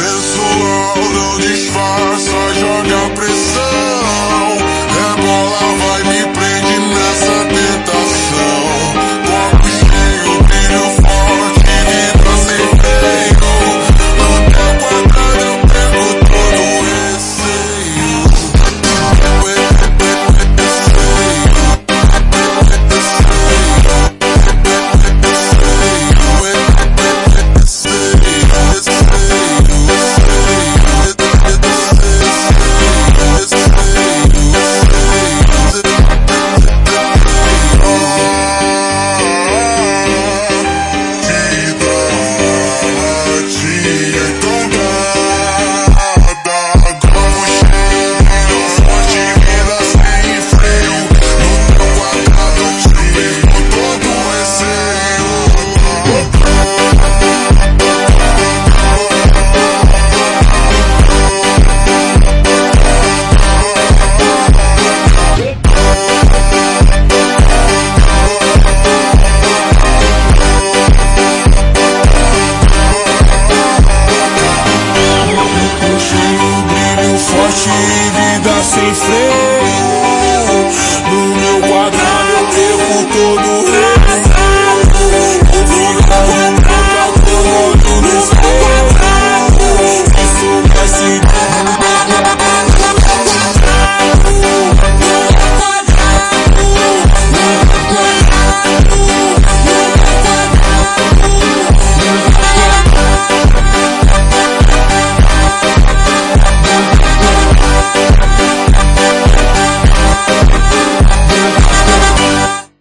Sensual, não disfarça, joga preto vida sem freio.